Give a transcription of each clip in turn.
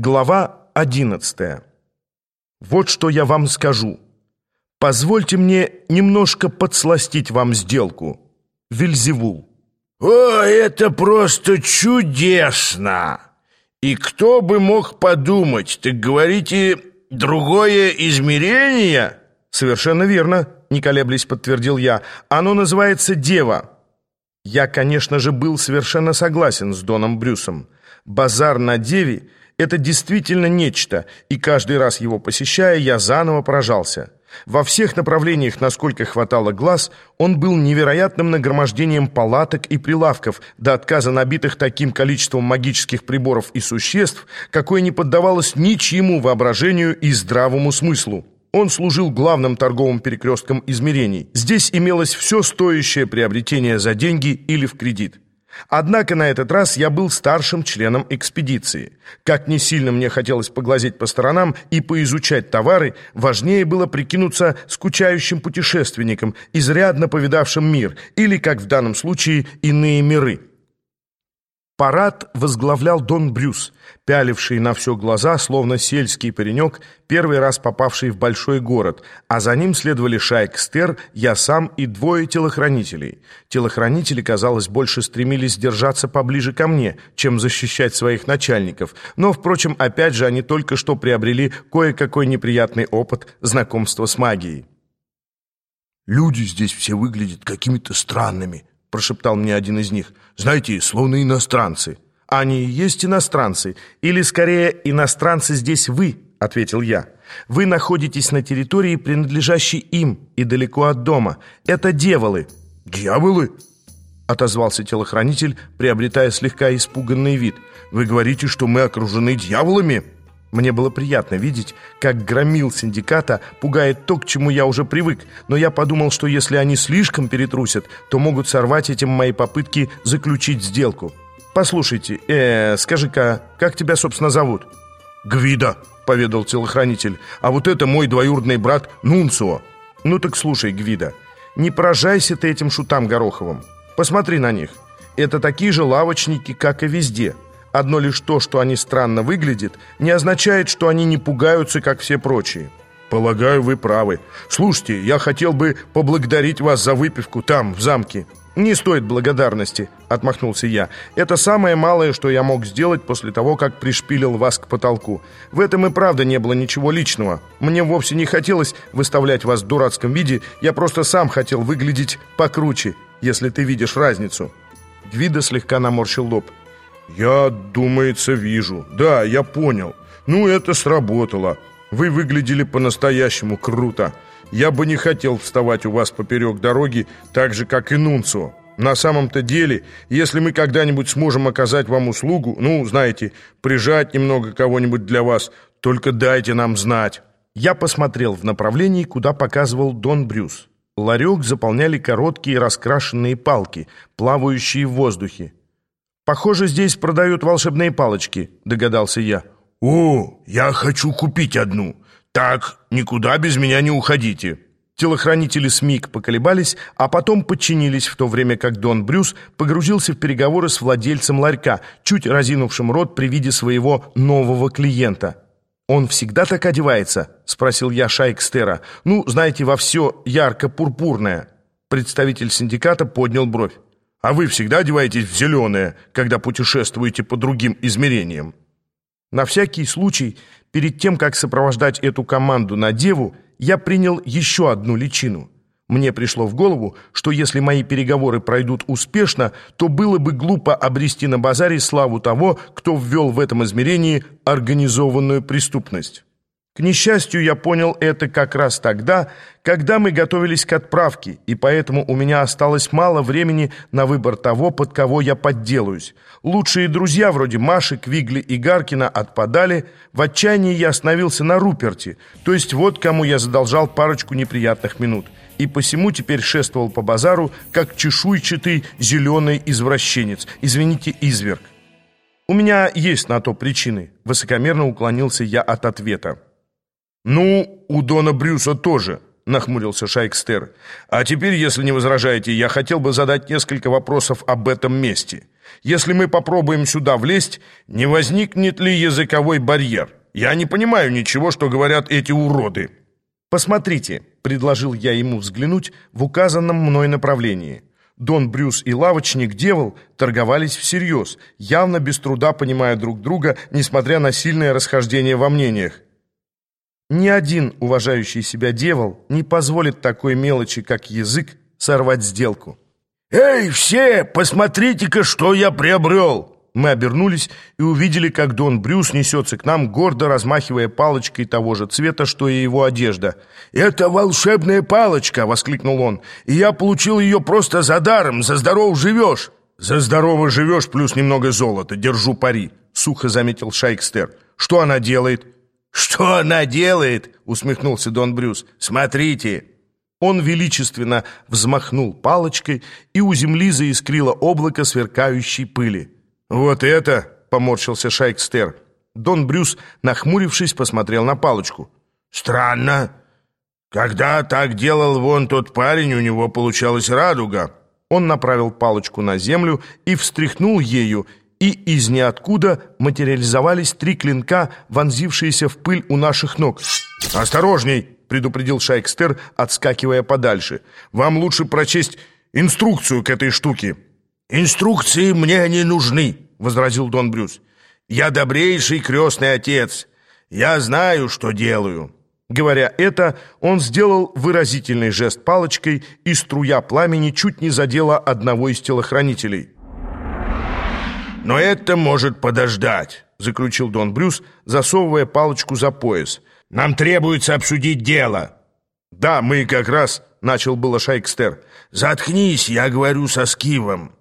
Глава 11. Вот что я вам скажу. Позвольте мне немножко подсластить вам сделку. Вельзевул. О, это просто чудесно! И кто бы мог подумать, так говорите, другое измерение? Совершенно верно, не колеблясь подтвердил я. Оно называется Дева. Я, конечно же, был совершенно согласен с Доном Брюсом. Базар на Деве — это действительно нечто, и каждый раз его посещая, я заново поражался. Во всех направлениях, насколько хватало глаз, он был невероятным нагромождением палаток и прилавков, до отказа набитых таким количеством магических приборов и существ, какое не поддавалось ничьему воображению и здравому смыслу. Он служил главным торговым перекрестком измерений. Здесь имелось все стоящее приобретение за деньги или в кредит. Однако на этот раз я был старшим членом экспедиции. Как не сильно мне хотелось поглазеть по сторонам и поизучать товары, важнее было прикинуться скучающим путешественником, изрядно повидавшим мир, или, как в данном случае, иные миры. Парад возглавлял Дон Брюс, пяливший на все глаза, словно сельский паренек, первый раз попавший в большой город, а за ним следовали Шайк Стер, я сам и двое телохранителей. Телохранители, казалось, больше стремились держаться поближе ко мне, чем защищать своих начальников, но, впрочем, опять же, они только что приобрели кое-какой неприятный опыт знакомства с магией. «Люди здесь все выглядят какими-то странными», — прошептал мне один из них. «Знаете, словно иностранцы». «Они и есть иностранцы, или, скорее, иностранцы здесь вы», — ответил я. «Вы находитесь на территории, принадлежащей им, и далеко от дома. Это дьяволы». «Дьяволы?» — отозвался телохранитель, приобретая слегка испуганный вид. «Вы говорите, что мы окружены дьяволами?» Мне было приятно видеть, как громил синдиката пугает то, к чему я уже привык, но я подумал, что если они слишком перетрусят, то могут сорвать этим мои попытки заключить сделку. «Послушайте, э, скажи-ка, как тебя, собственно, зовут?» «Гвида», — поведал телохранитель, «а вот это мой двоюродный брат Нунцио». «Ну так слушай, Гвида, не поражайся ты этим шутам Гороховым. Посмотри на них. Это такие же лавочники, как и везде». Одно лишь то, что они странно выглядят, не означает, что они не пугаются, как все прочие. Полагаю, вы правы. Слушайте, я хотел бы поблагодарить вас за выпивку там, в замке. «Не стоит благодарности», — отмахнулся я. «Это самое малое, что я мог сделать после того, как пришпилил вас к потолку. В этом и правда не было ничего личного. Мне вовсе не хотелось выставлять вас в дурацком виде, я просто сам хотел выглядеть покруче, если ты видишь разницу». Гвида слегка наморщил лоб. «Я, думается, вижу. Да, я понял. Ну, это сработало. Вы выглядели по-настоящему круто. Я бы не хотел вставать у вас поперек дороги, так же, как и Нунцо. На самом-то деле, если мы когда-нибудь сможем оказать вам услугу, ну, знаете, прижать немного кого-нибудь для вас, только дайте нам знать». Я посмотрел в направлении, куда показывал Дон Брюс. Ларек заполняли короткие раскрашенные палки, плавающие в воздухе. «Похоже, здесь продают волшебные палочки», — догадался я. «О, я хочу купить одну. Так, никуда без меня не уходите». Телохранители СМИК поколебались, а потом подчинились, в то время как Дон Брюс погрузился в переговоры с владельцем ларька, чуть разинувшим рот при виде своего нового клиента. «Он всегда так одевается?» — спросил я Шайкстера. «Ну, знаете, во все ярко-пурпурное». Представитель синдиката поднял бровь. А вы всегда одеваетесь в зеленое, когда путешествуете по другим измерениям?» На всякий случай, перед тем, как сопровождать эту команду на Деву, я принял еще одну личину. Мне пришло в голову, что если мои переговоры пройдут успешно, то было бы глупо обрести на базаре славу того, кто ввел в этом измерении организованную преступность. К несчастью, я понял это как раз тогда, когда мы готовились к отправке, и поэтому у меня осталось мало времени на выбор того, под кого я подделаюсь. Лучшие друзья вроде Маши, Квигли и Гаркина отпадали. В отчаянии я остановился на Руперте, то есть вот кому я задолжал парочку неприятных минут. И посему теперь шествовал по базару, как чешуйчатый зеленый извращенец, извините, изверг. У меня есть на то причины, высокомерно уклонился я от ответа. «Ну, у Дона Брюса тоже», — нахмурился Шайкстер. «А теперь, если не возражаете, я хотел бы задать несколько вопросов об этом месте. Если мы попробуем сюда влезть, не возникнет ли языковой барьер? Я не понимаю ничего, что говорят эти уроды». «Посмотрите», — предложил я ему взглянуть в указанном мной направлении. Дон Брюс и лавочник-девол торговались всерьез, явно без труда понимая друг друга, несмотря на сильное расхождение во мнениях. Ни один уважающий себя девол не позволит такой мелочи, как язык, сорвать сделку. «Эй, все, посмотрите-ка, что я приобрел!» Мы обернулись и увидели, как Дон Брюс несется к нам, гордо размахивая палочкой того же цвета, что и его одежда. «Это волшебная палочка!» — воскликнул он. «И я получил ее просто за даром, за здорово живешь!» «За здорово живешь, плюс немного золота, держу пари!» — сухо заметил Шайкстер. «Что она делает?» «Что она делает?» — усмехнулся Дон Брюс. «Смотрите!» Он величественно взмахнул палочкой, и у земли заискрило облако сверкающей пыли. «Вот это!» — поморщился Шайкстер. Дон Брюс, нахмурившись, посмотрел на палочку. «Странно. Когда так делал вон тот парень, у него получалась радуга». Он направил палочку на землю и встряхнул ею, и из ниоткуда материализовались три клинка, вонзившиеся в пыль у наших ног. «Осторожней!» — предупредил Шайкстер, отскакивая подальше. «Вам лучше прочесть инструкцию к этой штуке». «Инструкции мне не нужны», — возразил Дон Брюс. «Я добрейший крестный отец. Я знаю, что делаю». Говоря это, он сделал выразительный жест палочкой, и струя пламени чуть не задела одного из телохранителей. «Но это может подождать», — заключил Дон Брюс, засовывая палочку за пояс. «Нам требуется обсудить дело». «Да, мы как раз...» — начал было Шайкстер. «Заткнись, я говорю со Скивом».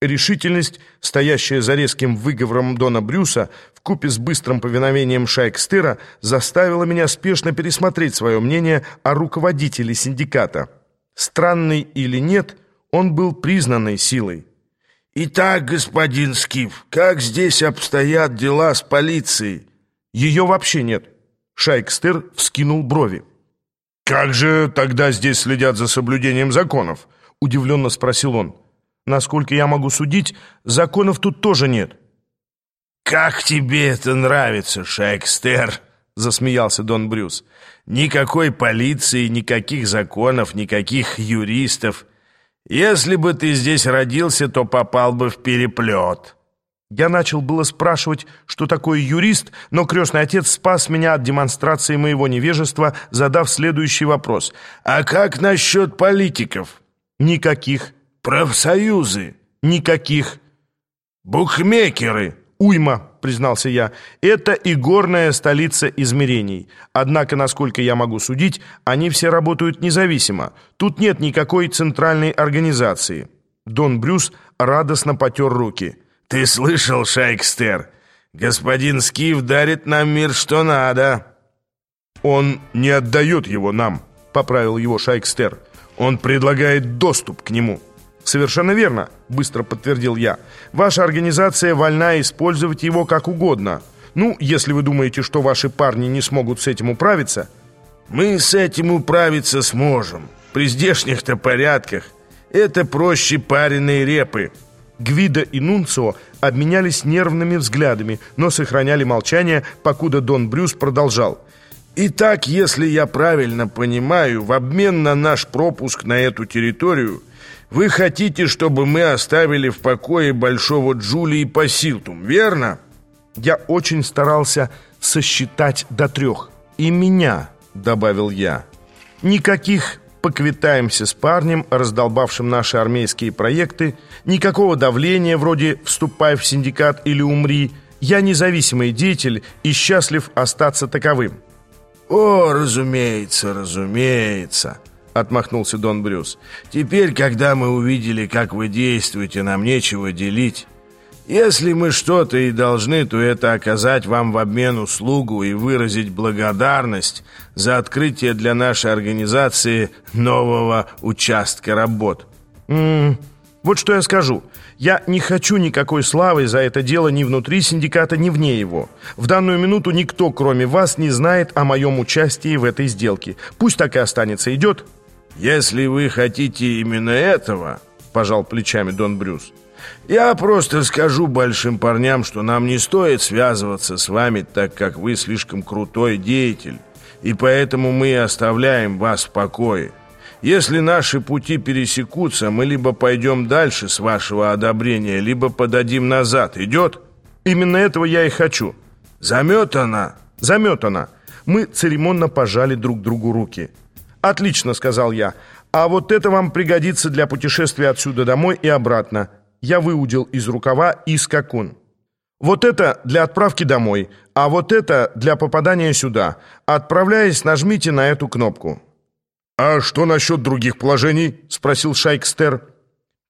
Решительность, стоящая за резким выговором Дона Брюса, вкупе с быстрым повиновением Шайкстера, заставила меня спешно пересмотреть свое мнение о руководителе синдиката. Странный или нет, он был признанной силой. «Итак, господин Скиф, как здесь обстоят дела с полицией?» «Ее вообще нет». Шайкстер вскинул брови. «Как же тогда здесь следят за соблюдением законов?» — удивленно спросил он. Насколько я могу судить, законов тут тоже нет». «Как тебе это нравится, Шайкстер?» — засмеялся Дон Брюс. «Никакой полиции, никаких законов, никаких юристов. Если бы ты здесь родился, то попал бы в переплет». Я начал было спрашивать, что такое юрист, но крестный отец спас меня от демонстрации моего невежества, задав следующий вопрос. «А как насчет политиков?» «Никаких». Профсоюзы? Никаких. Букмекеры? Уйма, признался я. Это и горная столица измерений. Однако, насколько я могу судить, они все работают независимо. Тут нет никакой центральной организации. Дон Брюс радостно потер руки. «Ты слышал, Шайкстер? Господин Скиф дарит нам мир, что надо». «Он не отдает его нам», — поправил его Шайкстер. «Он предлагает доступ к нему». «Совершенно верно», — быстро подтвердил я. «Ваша организация вольна использовать его как угодно. Ну, если вы думаете, что ваши парни не смогут с этим управиться...» «Мы с этим управиться сможем. При здешних-то порядках. Это проще пареной репы». Гвида и Нунцио обменялись нервными взглядами, но сохраняли молчание, покуда Дон Брюс продолжал. «Итак, если я правильно понимаю, в обмен на наш пропуск на эту территорию...» Вы хотите, чтобы мы оставили в покое Большого Джулии по Силтум, верно?» Я очень старался сосчитать до трех. «И меня», — добавил я. «Никаких поквитаемся с парнем, раздолбавшим наши армейские проекты, никакого давления вроде «вступай в синдикат или умри», я независимый деятель и счастлив остаться таковым». «О, разумеется, разумеется», — отмахнулся Дон Брюс. «Теперь, когда мы увидели, как вы действуете, нам нечего делить. Если мы что-то и должны, то это оказать вам в обмен услугу и выразить благодарность за открытие для нашей организации нового участка работ». М -м, вот что я скажу. Я не хочу никакой славы за это дело ни внутри синдиката, ни вне его. В данную минуту никто, кроме вас, не знает о моем участии в этой сделке. Пусть так и останется. Идет?» «Если вы хотите именно этого», — пожал плечами Дон Брюс, Я просто скажу большим парням, что нам не стоит связываться с вами, так как вы слишком крутой деятель, и поэтому мы оставляем вас в покое. Если наши пути пересекутся, мы либо пойдем дальше с вашего одобрения, либо подадим назад. Идет? Именно этого я и хочу. Заметана? Заметана. Мы церемонно пожали друг другу руки. «Отлично», — сказал я. «А вот это вам пригодится для путешествия отсюда домой и обратно». Я выудил из рукава искакун. «Вот это для отправки домой, а вот это для попадания сюда. Отправляясь, нажмите на эту кнопку». «А что насчет других положений?» — спросил Шайкстер.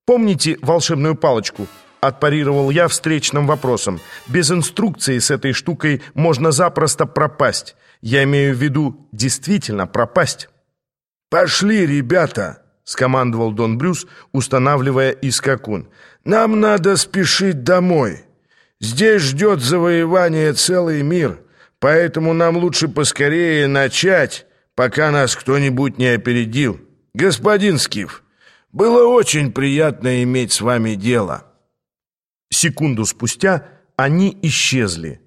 «Помните волшебную палочку?» — отпарировал я встречным вопросом. «Без инструкции с этой штукой можно запросто пропасть. Я имею в виду действительно пропасть». «Пошли, ребята!» — скомандовал Дон Брюс, устанавливая искакун. «Нам надо спешить домой. Здесь ждет завоевание целый мир, поэтому нам лучше поскорее начать» пока нас кто-нибудь не опередил. Господин Скиф, было очень приятно иметь с вами дело». Секунду спустя они исчезли.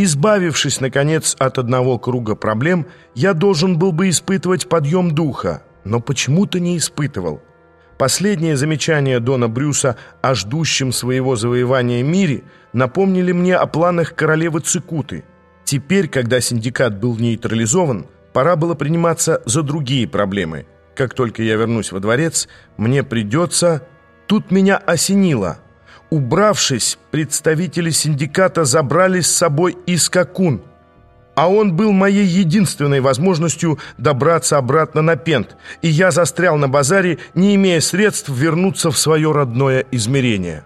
Избавившись, наконец, от одного круга проблем, я должен был бы испытывать подъем духа, но почему-то не испытывал. Последнее замечание Дона Брюса о ждущем своего завоевания мире напомнили мне о планах королевы Цикуты. Теперь, когда синдикат был нейтрализован, Пора было приниматься за другие проблемы. Как только я вернусь во дворец, мне придется... Тут меня осенило. Убравшись, представители синдиката забрали с собой Искакун. А он был моей единственной возможностью добраться обратно на Пент, и я застрял на базаре, не имея средств вернуться в свое родное измерение».